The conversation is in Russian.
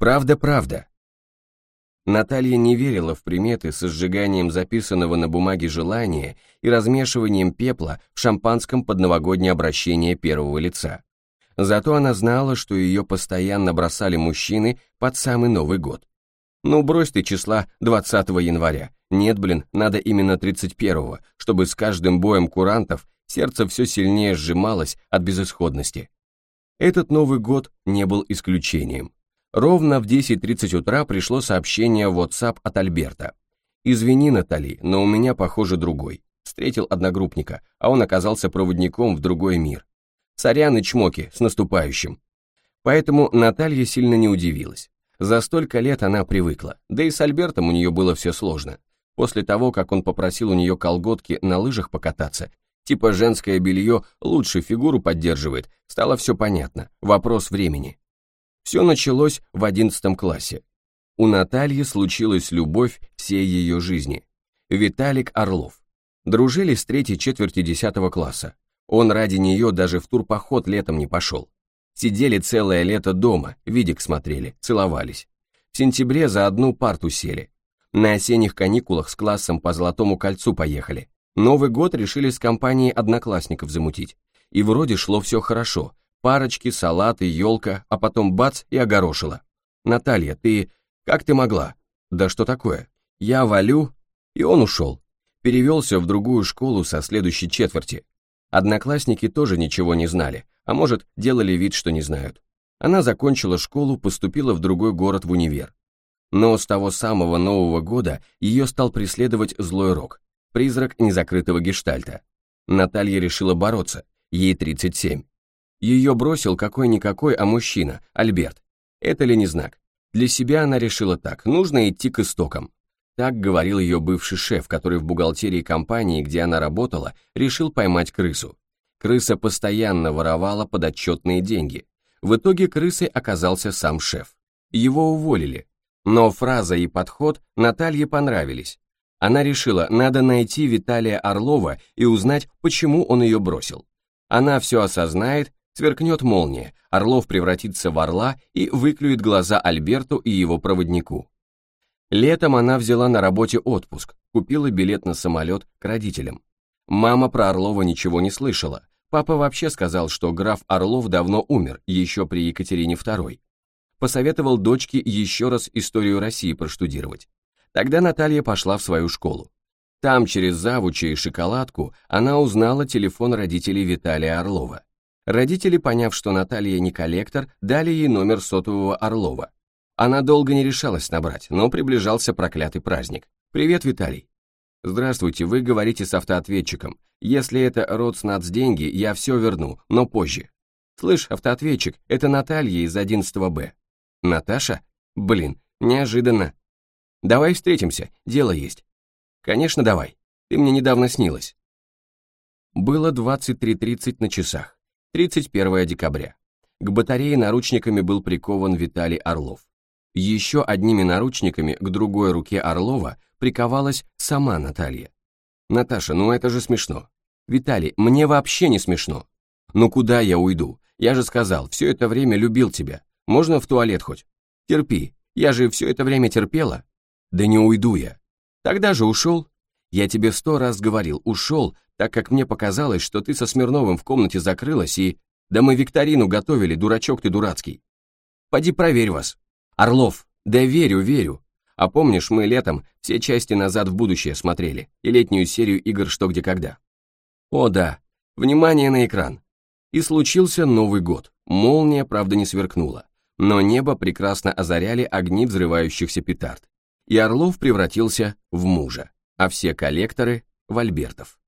Правда, правда. Наталья не верила в приметы со сжиганием записанного на бумаге желания и размешиванием пепла в шампанском под новогоднее обращение первого лица. Зато она знала, что ее постоянно бросали мужчины под самый Новый год. Ну, брось ты числа 20 января. Нет, блин, надо именно 31-го, чтобы с каждым боем курантов сердце все сильнее сжималось от безысходности. Этот Новый год не был исключением. Ровно в 10.30 утра пришло сообщение в WhatsApp от Альберта. «Извини, Натали, но у меня, похоже, другой. Встретил одногруппника, а он оказался проводником в другой мир. Сорян и чмоки, с наступающим». Поэтому Наталья сильно не удивилась. За столько лет она привыкла, да и с Альбертом у нее было все сложно. После того, как он попросил у нее колготки на лыжах покататься, типа женское белье лучше фигуру поддерживает, стало все понятно, вопрос времени. Все началось в одиннадцатом классе. У Натальи случилась любовь всей ее жизни. Виталик Орлов. Дружили с третьей четверти десятого класса. Он ради нее даже в турпоход летом не пошел. Сидели целое лето дома, видик смотрели, целовались. В сентябре за одну парту сели. На осенних каникулах с классом по Золотому кольцу поехали. Новый год решили с компанией одноклассников замутить. И вроде шло все хорошо, парочки, салаты, елка, а потом бац и огорошила. «Наталья, ты... как ты могла?» «Да что такое?» «Я валю...» И он ушел. Перевелся в другую школу со следующей четверти. Одноклассники тоже ничего не знали, а может, делали вид, что не знают. Она закончила школу, поступила в другой город в универ. Но с того самого Нового года ее стал преследовать злой рок, призрак незакрытого гештальта. Наталья решила бороться, ей 37. Ее бросил какой-никакой, а мужчина, Альберт. Это ли не знак? Для себя она решила так, нужно идти к истокам. Так говорил ее бывший шеф, который в бухгалтерии компании, где она работала, решил поймать крысу. Крыса постоянно воровала подотчетные деньги. В итоге крысой оказался сам шеф. Его уволили. Но фраза и подход Наталье понравились. Она решила, надо найти Виталия Орлова и узнать, почему он ее бросил. Она все осознает Сверкнет молния, Орлов превратится в орла и выклюет глаза Альберту и его проводнику. Летом она взяла на работе отпуск, купила билет на самолет к родителям. Мама про Орлова ничего не слышала. Папа вообще сказал, что граф Орлов давно умер, еще при Екатерине II. Посоветовал дочке еще раз историю России проштудировать. Тогда Наталья пошла в свою школу. Там, через завуча и шоколадку, она узнала телефон родителей Виталия Орлова. Родители, поняв, что Наталья не коллектор, дали ей номер сотового Орлова. Она долго не решалась набрать, но приближался проклятый праздник. «Привет, Виталий». «Здравствуйте, вы говорите с автоответчиком. Если это деньги, я все верну, но позже». «Слышь, автоответчик, это Наталья из 11 Б». «Наташа? Блин, неожиданно». «Давай встретимся, дело есть». «Конечно, давай. Ты мне недавно снилась». Было 23.30 на часах. 31 декабря. К батарее наручниками был прикован Виталий Орлов. Еще одними наручниками к другой руке Орлова приковалась сама Наталья. «Наташа, ну это же смешно». «Виталий, мне вообще не смешно». «Ну куда я уйду? Я же сказал, все это время любил тебя. Можно в туалет хоть?» «Терпи, я же все это время терпела». «Да не уйду я». «Тогда же ушел». «Я тебе сто раз говорил, ушел, так как мне показалось, что ты со Смирновым в комнате закрылась и... Да мы викторину готовили, дурачок ты дурацкий. Поди проверь вас. Орлов, да верю, верю. А помнишь, мы летом все части «Назад в будущее» смотрели и летнюю серию игр «Что, где, когда». О да, внимание на экран. И случился Новый год. Молния, правда, не сверкнула. Но небо прекрасно озаряли огни взрывающихся петард. И Орлов превратился в мужа, а все коллекторы — в Альбертов.